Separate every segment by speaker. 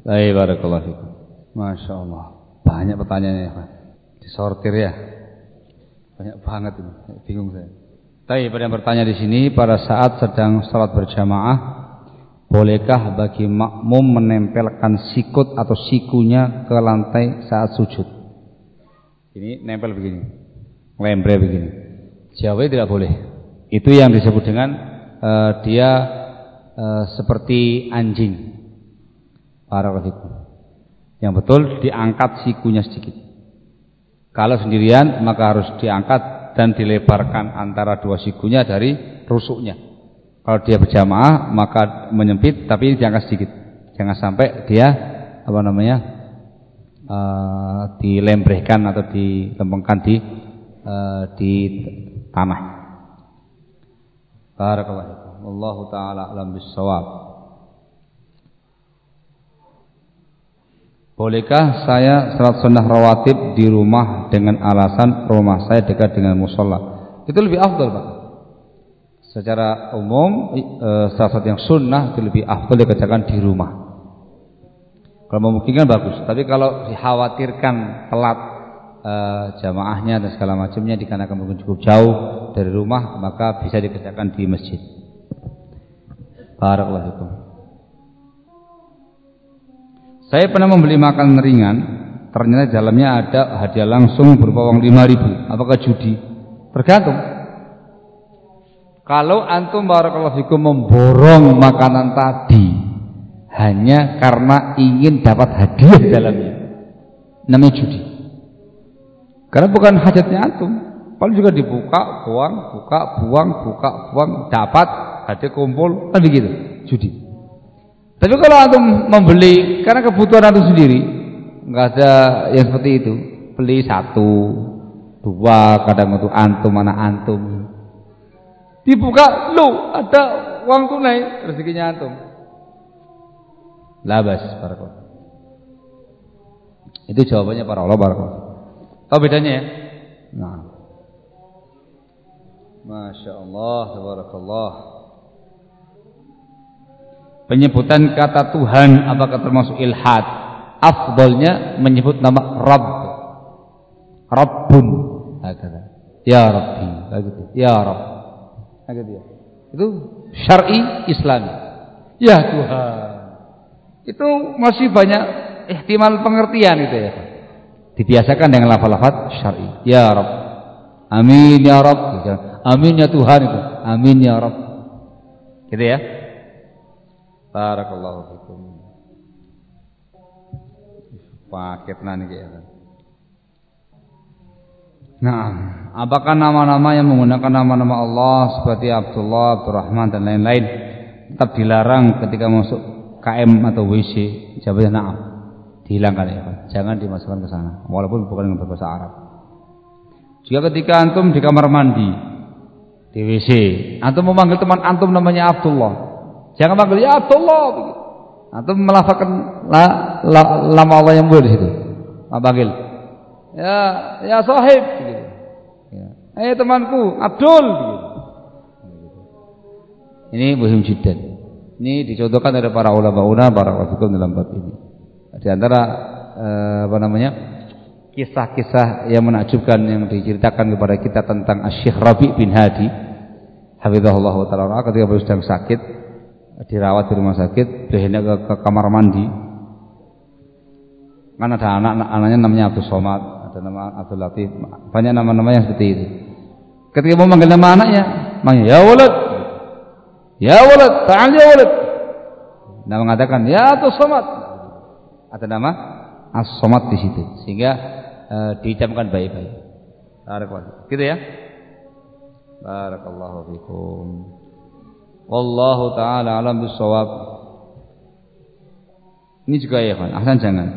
Speaker 1: Baik, barakallahu fikum. Masya Allah. Banyak pertanyaannya ya, Pak. Disortir ya. Banyak banget ini. Bingung saya. Tapi pada yang bertanya di sini pada saat sedang salat berjamaah, bolehkah bagi makmum menempelkan sikut atau sikunya ke lantai saat sujud? Ini nempel begini, lembre begini. Jawabnya tidak boleh. Itu yang disebut dengan uh, dia uh, seperti anjing. Barakallahu Yang betul diangkat sikunya sedikit. Kalau sendirian maka harus diangkat dan dilebarkan antara dua sikunya dari rusuknya. Kalau dia berjamaah maka menyempit tapi diangkat sedikit. Jangan sampai dia apa namanya uh, dilembrehkan atau dilempengkan di uh, di tanah. Barakallahu. Wallahu taala alam bisawab. Bolehkah saya salat sunnah rawatib di rumah dengan alasan rumah saya dekat dengan musola? Itu lebih afdal, Pak. Secara umum e, salah satu yang sunnah itu lebih afdal dikerjakan di rumah. Kalau memungkinkan bagus, tapi kalau dikhawatirkan telat e, jamaahnya dan segala macamnya dikarenakan mungkin cukup jauh dari rumah, maka bisa dikerjakan di masjid. Barakallahu saya pernah membeli makanan ringan, ternyata dalamnya ada hadiah langsung berupa uang 5000. Apakah judi? Tergantung. Kalau antum barakallahu fikum memborong makanan tadi hanya karena ingin dapat hadiah dalamnya, namanya judi. Karena bukan hajatnya antum. Kalau juga dibuka, buang, buka, buang, buka, buang, dapat hadiah kumpul, kan begitu, judi. Tapi kalau antum membeli karena kebutuhan antum sendiri, nggak ada yang seperti itu. Beli satu, dua, kadang itu antum mana antum. Dibuka, lu ada uang tunai rezekinya antum. Labas barakallahu. Itu jawabannya para ulama barakallahu. Tahu bedanya ya? Nah. Masya Allah, tabarakallah. Penyebutan kata Tuhan apakah termasuk ilhad? Afdolnya menyebut nama Rabb. Rabbun. Ya Rabbi. Ya Rabb. Ya. Itu syar'i Islam. Ya Tuhan. Itu masih banyak ihtimal pengertian itu ya. Dibiasakan dengan lafal-lafal syar'i. Ya Rabb. Amin ya Rabb. Amin ya Tuhan itu. Amin ya Rabb. Gitu ya. Barakallahu fikum. Paket nani ya. Nah, apakah nama-nama yang menggunakan nama-nama Allah seperti Abdullah, Abdurrahman dan lain-lain tetap dilarang ketika masuk KM atau WC? Jawabnya na'am. Dihilangkan ya, Jangan dimasukkan ke sana walaupun bukan dengan berbahasa Arab. Jika ketika antum di kamar mandi di WC, antum memanggil teman antum namanya Abdullah, Jangan panggil ya begitu. Atau melafalkan la, la, lama Allah yang mulia di situ. Panggil. Ya, ya sahib begitu. Ya. Eh temanku Abdul begitu. Ini muhim jiddan. Ini dicontohkan dari para ulama-ulama para wafikum dalam bab ini. Di antara eh, apa namanya? kisah-kisah yang menakjubkan yang diceritakan kepada kita tentang Syekh Rabi bin Hadi hafizahullah taala ketika beliau sedang sakit dirawat di rumah sakit, beliau ke, ke kamar mandi. Kan ada anak anaknya namanya Abdul Somad, ada nama Abdul Latif, banyak nama-nama yang seperti itu. Ketika mau manggil nama anaknya, manggil ya walad, ya walad, ta'al ya walad. Nah mengatakan ya Abdul Somad, ada nama As-Somad di situ, sehingga e, diucapkan baik-baik. Gitu ya. Barakallahu fikum. Wallahu taala alam bisawab. Ini juga ya kan, ahsan jangan.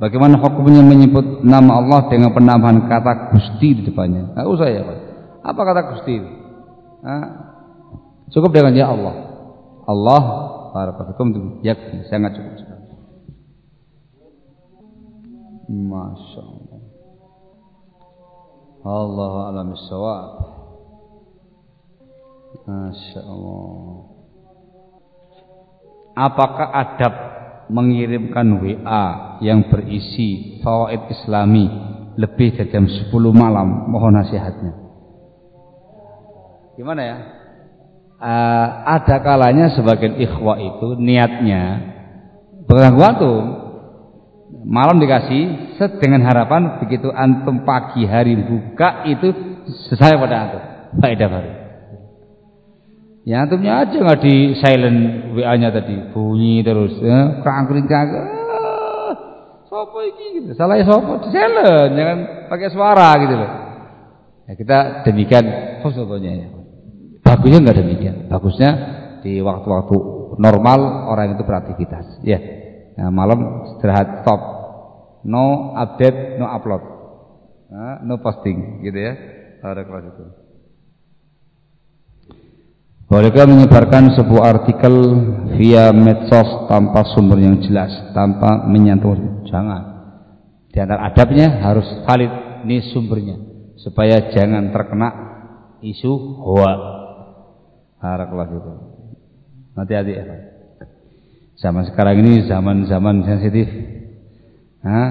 Speaker 1: Bagaimana hukumnya menyebut nama Allah dengan penambahan kata Gusti di depannya? Enggak usah ya, Pak. Apa kata Gusti itu? Cukup dengan ya Allah. Allah itu yakfi, sangat cukup sekali. Masya Allah. Allah alam bisawab. Masya Allah. Apakah adab mengirimkan WA yang berisi fawaid islami lebih dari jam 10 malam? Mohon nasihatnya. Gimana ya? Uh, ada kalanya sebagian ikhwah itu niatnya bergangguan tuh malam dikasih set dengan harapan begitu antum pagi hari buka itu selesai pada antum faedah baru Ya antumnya aja nggak di silent WA-nya tadi. Bunyi terus ya. Kangkring kangkring ah, sopo iki gitu. Salah ya sopo? Di silent jangan pakai suara gitu loh. Ya kita demikian khusnudnya ya. Bagusnya nggak demikian. Bagusnya di waktu-waktu normal orang itu beraktivitas. Ya. Nah, malam istirahat stop. No update no upload. Nah, no posting gitu ya. Ada kelas itu Bolehkah menyebarkan sebuah artikel via medsos tanpa sumber yang jelas, tanpa menyantum? Jangan. Di antara adabnya harus valid ini sumbernya supaya jangan terkena isu hoa. Harakallah itu. Hati-hati ya. Zaman sekarang ini zaman-zaman sensitif. Hah?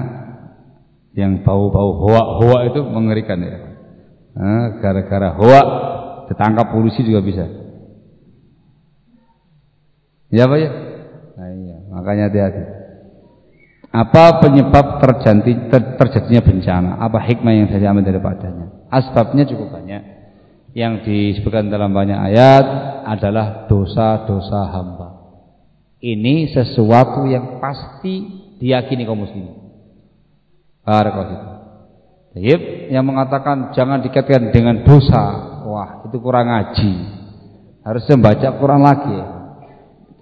Speaker 1: Yang bau-bau hoa-hoa itu mengerikan ya. Gara-gara hoa ditangkap polisi juga bisa. Ya Pak ya? Nah, iya. Makanya hati-hati. Apa penyebab terjadi, ter, terjadinya bencana? Apa hikmah yang saya ambil daripadanya? Asbabnya cukup banyak. Yang disebutkan dalam banyak ayat adalah dosa-dosa hamba. Ini sesuatu yang pasti diyakini kaum muslimin. Barakallahu yang mengatakan jangan dikaitkan dengan dosa. Wah, itu kurang ngaji. Harus membaca Quran lagi.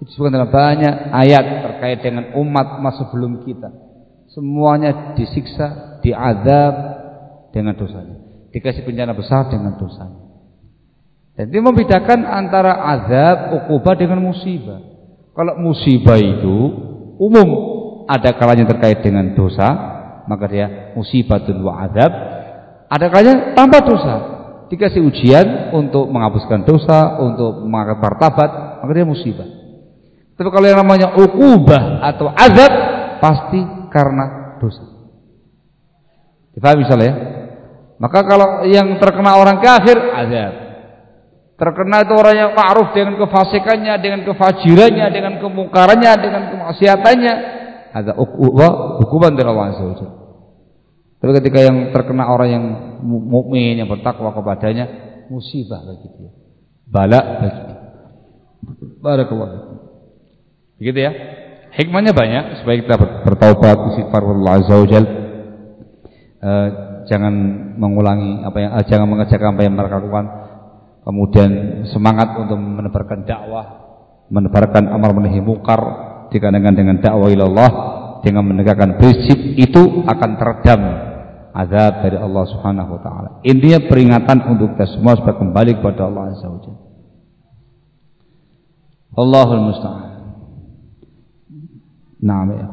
Speaker 1: Disebutkan dalam banyak ayat terkait dengan umat masa sebelum kita. Semuanya disiksa, diadab dengan dosanya. Dikasih bencana besar dengan dosanya. Dan ini membedakan antara azab, ukubah dengan musibah. Kalau musibah itu umum ada kalanya terkait dengan dosa, maka dia musibah wa azab. Ada kalanya tanpa dosa. Dikasih ujian untuk menghapuskan dosa, untuk mengangkat martabat, maka dia musibah. Tapi kalau yang namanya ukubah atau azab pasti karena dosa. Dipahami misalnya ya? Maka kalau yang terkena orang kafir azab. Terkena itu orang yang ma'ruf dengan kefasikannya, dengan kefajirannya, dengan kemungkarannya, dengan kemaksiatannya, ada ukubah, hukuman dari Allah Azza Tapi ketika yang terkena orang yang mukmin yang bertakwa kepadanya, musibah bagi dia. Bala bagi dia. Barakallahu Begitu ya. Hikmahnya banyak supaya kita bertaubat istighfar Allah azza wajal. Uh, jangan mengulangi apa yang uh, jangan mengerjakan apa yang mereka lakukan. Kemudian semangat untuk menebarkan dakwah, menebarkan amar manahi mungkar dikarenakan dengan dakwah ilallah dengan menegakkan prinsip itu akan teredam azab dari Allah Subhanahu wa taala. Intinya peringatan untuk kita semua supaya kembali kepada Allah Azza wajalla. Allahul musta'an. Nah, ya.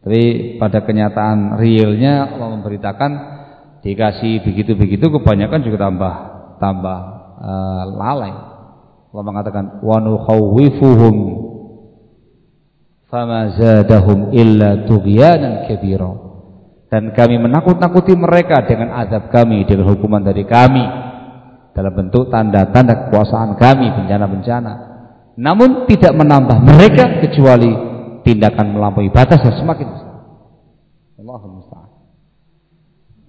Speaker 1: Tapi pada kenyataan realnya Allah memberitakan dikasih begitu-begitu kebanyakan juga tambah tambah uh, lalai. Allah mengatakan wa nukhawwifuhum fama zadahum illa tughyanan kabira. Dan kami menakut-nakuti mereka dengan azab kami, dengan hukuman dari kami dalam bentuk tanda-tanda kekuasaan kami, bencana-bencana namun tidak menambah mereka kecuali tindakan melampaui batas yang semakin besar.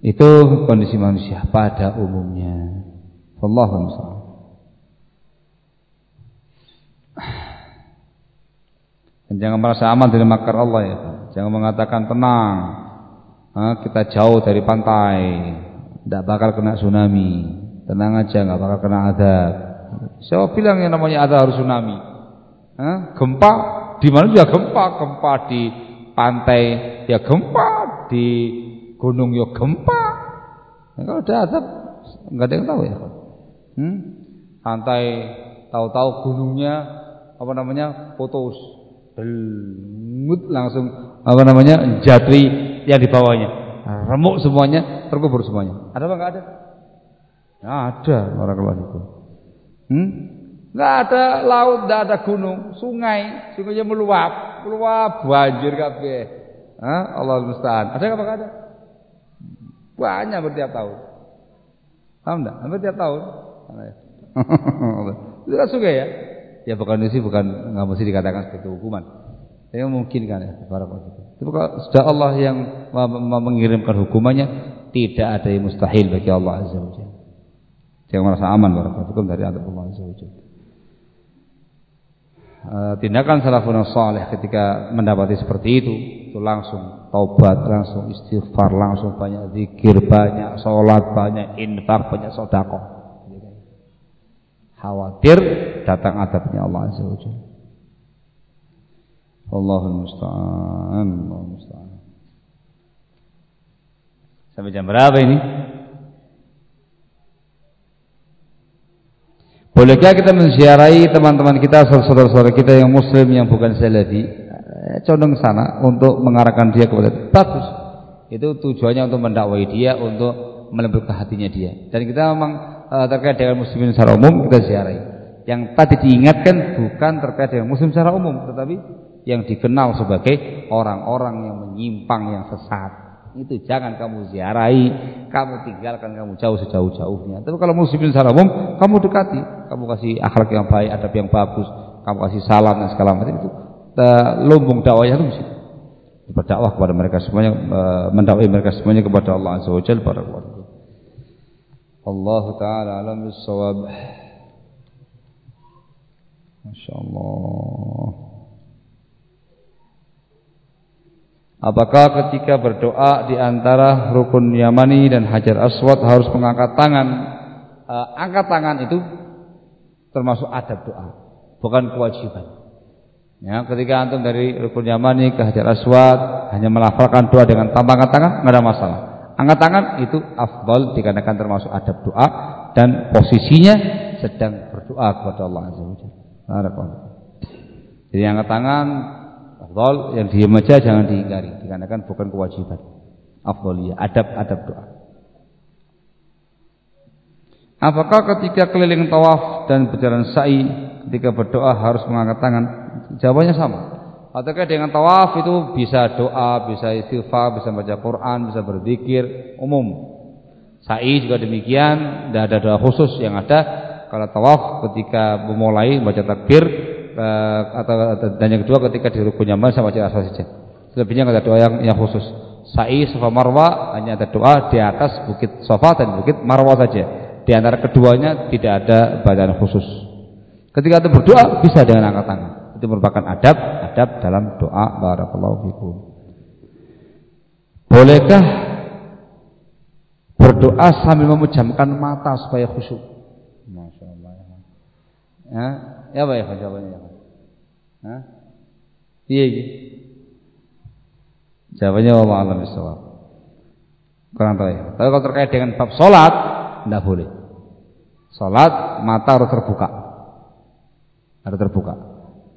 Speaker 1: Itu kondisi manusia pada umumnya. Dan jangan merasa aman dari makar Allah ya. Jangan mengatakan tenang. kita jauh dari pantai, tidak bakal kena tsunami. Tenang aja, nggak bakal kena azab. Siapa bilang yang namanya ada harus tsunami? Hah? Gempa di mana juga gempa, gempa di pantai ya gempa, di gunung ya gempa. Nah, kalau ada azab nggak ada yang tahu ya. Hmm? Pantai tahu-tahu gunungnya apa namanya putus, belmut langsung apa namanya jatri yang di bawahnya, remuk semuanya, terkubur semuanya. Ada apa nggak ada? Nah, ada orang keluar itu. Hmm? Enggak ada laut, enggak ada gunung, sungai, sungainya meluap, meluap banjir. Hah? Allah musta'an. Ada apa ada? Banyak bertiap tahun. Paham enggak? Hampir tiap tahun. Itu kan sungai ya? Ya bukan itu bukan enggak mesti dikatakan seperti hukuman. Tapi mungkin kan ya, barakallahu Tapi kalau sudah Allah yang mengirimkan hukumannya, tidak ada yang mustahil bagi Allah Azza wa Jangan merasa aman barakallahu dari adab Allah Azza wa Jalla. Uh, tindakan salafun salih ketika mendapati seperti itu itu langsung taubat, langsung istighfar, langsung banyak zikir, banyak sholat, banyak infak, banyak sodako. Khawatir datang adabnya Allah Azza wa Jalla. Allahul musta'an, Allahul musta'an. Sampai jam berapa ini? Bolehkah kita menziarahi teman-teman kita, saudara-saudara kita yang muslim yang bukan salafi? Eh, condong sana untuk mengarahkan dia kepada bagus. Itu tujuannya untuk mendakwai dia, untuk melembutkan hatinya dia. Dan kita memang uh, terkait dengan muslimin secara umum kita ziarahi. Yang tadi diingatkan bukan terkait dengan muslim secara umum, tetapi yang dikenal sebagai orang-orang yang menyimpang, yang sesat itu jangan kamu ziarahi, kamu tinggalkan, kamu jauh sejauh-jauhnya. Tapi kalau muslimin secara umum, kamu dekati, kamu kasih akhlak yang baik, adab yang bagus, kamu kasih salam dan segala macam itu. Lumbung dakwahnya itu mesti berdakwah kepada mereka semuanya, mendakwai mereka semuanya kepada Allah Azza wa Jalla Allah taala alam bisawab. Masya Allah. Apakah ketika berdoa di antara rukun Yamani dan Hajar Aswad harus mengangkat tangan? E, angkat tangan itu termasuk adab doa, bukan kewajiban. Ya, ketika antum dari rukun Yamani ke Hajar Aswad hanya melafalkan doa dengan tanpa angkat tangan, nggak ada masalah. Angkat tangan itu afdal dikarenakan termasuk adab doa dan posisinya sedang berdoa kepada Allah Azza wa Jadi angkat tangan Afdol yang diam aja jangan diingkari dikarenakan bukan kewajiban. Afdoliyah, adab-adab doa. Apakah ketika keliling tawaf dan berjalan sa'i ketika berdoa harus mengangkat tangan? Jawabannya sama. Ataukah dengan tawaf itu bisa doa, bisa istighfar, bisa baca Quran, bisa berzikir umum. Sa'i juga demikian, tidak ada doa khusus yang ada. Kalau tawaf ketika memulai baca takbir atau dan yang kedua ketika di rukun nyaman sama baca asal saja. Selebihnya ada doa yang yang khusus. Sa'i Safa Marwa hanya ada doa di atas bukit Safa dan bukit Marwa saja. Di antara keduanya tidak ada bacaan khusus. Ketika itu berdoa bisa dengan angkat tangan. Itu merupakan adab, adab dalam doa barakallahu fikum. Bolehkah berdoa sambil memejamkan mata supaya khusyuk? Masya Allah. Ya, Ya apa ya jawabannya? Hah? Iya iya. Jawabannya Allah alam bisawab. Kurang tahu ya. Tapi kalau terkait dengan bab salat, tidak boleh. Salat mata harus terbuka. Harus terbuka.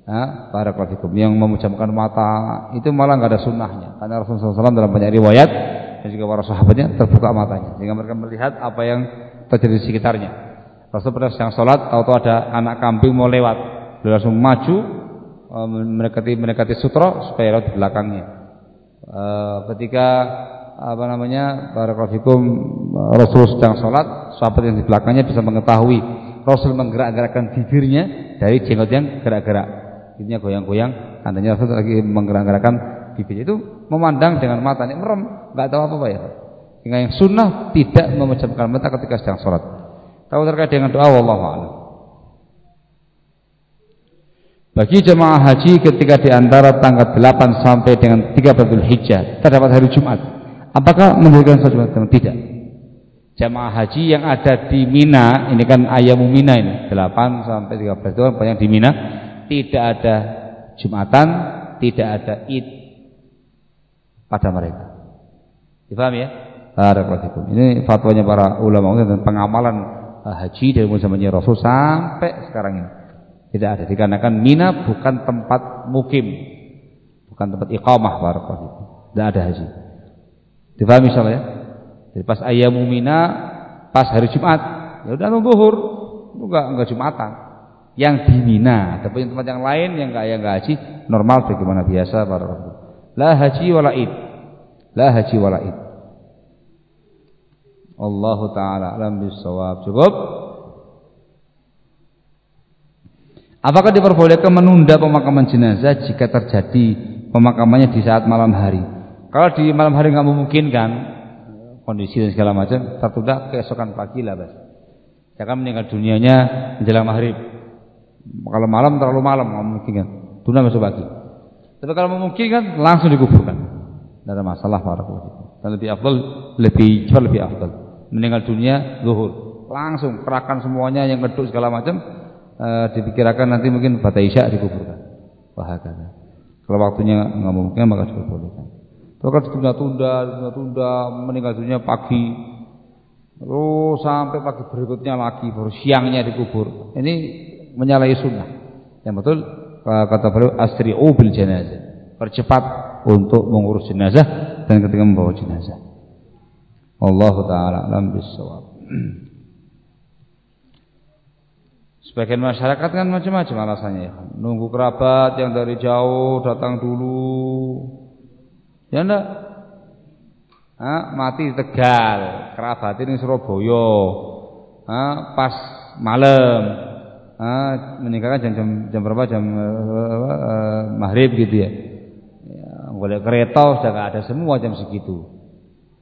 Speaker 1: Ya, para klasikum yang memejamkan mata itu malah nggak ada sunnahnya. Karena Rasulullah SAW dalam banyak riwayat dan juga para sahabatnya terbuka matanya sehingga mereka melihat apa yang terjadi di sekitarnya. Rasul siang sholat tahu-tahu ada anak kambing mau lewat, beliau langsung maju e, mendekati mendekati sutra supaya lewat di belakangnya. E, ketika apa namanya barakallahu Rasul sedang sholat, sahabat yang di belakangnya bisa mengetahui Rasul menggerak-gerakkan bibirnya dari jenggot yang gerak-gerak. Ini goyang-goyang, tandanya Rasul lagi menggerak-gerakkan bibirnya itu memandang dengan matanya merem, nggak tahu apa-apa ya. Yang sunnah tidak memejamkan mata ketika sedang sholat. Tahu terkait dengan doa wallahu a'lam. Bagi jemaah haji ketika di antara tanggal 8 sampai dengan 13 Hijjah terdapat hari Jumat, apakah mendirikan salat Jumat? Tidak. Jemaah haji yang ada di Mina, ini kan ayamu Mina ini, 8 sampai 13 itu banyak di Mina, tidak ada Jumatan, tidak ada Id pada mereka. Dipahami ya? Ini fatwanya para ulama dan pengamalan haji dari zamannya Rasul sampai sekarang ini. Tidak ada dikarenakan Mina bukan tempat mukim. Bukan tempat iqamah barakallahu. Tidak ada haji. Difahami insyaallah ya? Jadi pas ayamu Mina pas hari Jumat, ya udah zuhur, enggak enggak Jumatan. yang di Mina. Ada punya tempat yang lain yang enggak yang enggak haji normal bagaimana biasa para La haji wala id. La haji wala id. Allah taala alam bisawab. Cukup? Apakah diperbolehkan menunda pemakaman jenazah jika terjadi pemakamannya di saat malam hari? Kalau di malam hari nggak memungkinkan kondisi dan segala macam, tertunda keesokan pagi lah, Bas. Jangan meninggal dunianya menjelang maghrib. Kalau malam terlalu malam nggak memungkinkan, tunda besok pagi. Tapi kalau memungkinkan langsung dikuburkan. Tidak ada masalah para Dan lebih afdal, lebih cepat lebih afdal. Meninggal dunia zuhur. Langsung kerahkan semuanya yang ngeduk segala macam e, dipikirkan nanti mungkin pada isya dikuburkan. Bahagia. Kalau waktunya nggak memungkinkan maka diperbolehkan. Kalau ditunda-tunda, tunda-tunda meninggal dunia pagi, terus sampai pagi berikutnya lagi, baru siangnya dikubur. Ini menyalahi sunnah. Yang betul kata beliau asri'u bil jenazah. Percepat untuk mengurus jenazah dan ketika membawa jenazah. Allah taala alam bisawab. Sebagian masyarakat kan macam-macam alasannya ya. Nunggu kerabat yang dari jauh datang dulu. Ya enggak? Ha, mati di Tegal, kerabat ini Surabaya. Ha, pas malam ah, meninggalkan jam, jam jam berapa jam uh, uh, maghrib gitu ya. ya boleh kereta sudah ada semua jam segitu.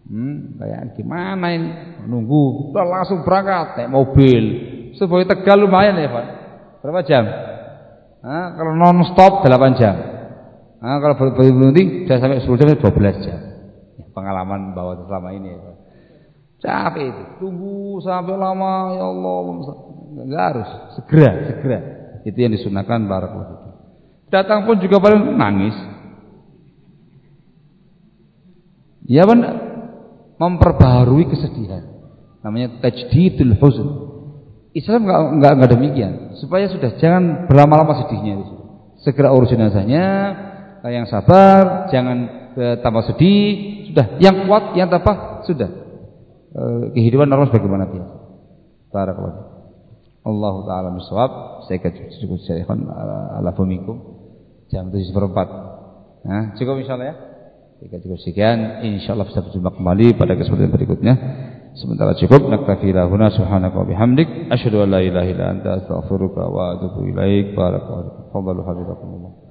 Speaker 1: Hmm, kayak gimana ini? Nunggu, udah langsung berangkat naik mobil. Sebagai Tegal lumayan ya, Pak. Berapa jam? Ah, kalau non stop 8 jam. Ah, kalau berhenti sudah sampai 10 jam 12 jam. Ya, pengalaman bawa selama ini ya, Pak. Capek itu. Tunggu sampai lama ya Allah. Enggak harus, segera, segera. Itu yang disunahkan barakallahu Datang pun juga paling nangis. Ya benar. Memperbaharui kesedihan. Namanya tajdidul huzn. Islam enggak enggak enggak demikian. Supaya sudah jangan berlama-lama sedihnya itu. Segera urus jenazahnya, yang sabar, jangan eh, tambah sedih, sudah. Yang kuat, yang apa? Sudah. Eh, kehidupan normal bagaimana biasa. Barakallahu Allah taala miswab saya cukup syaikhon ala fumikum jam 7 seperempat nah cukup insyaallah ya jika cukup sekian. Insyaallah bisa berjumpa kembali pada kesempatan berikutnya. Sementara cukup. Naktafi lahuna subhanaka wa bihamdik. Asyhadu an la ilaha illa anta astaghfiruka wa atubu ilaik. Barakallahu fadlu habibakumullah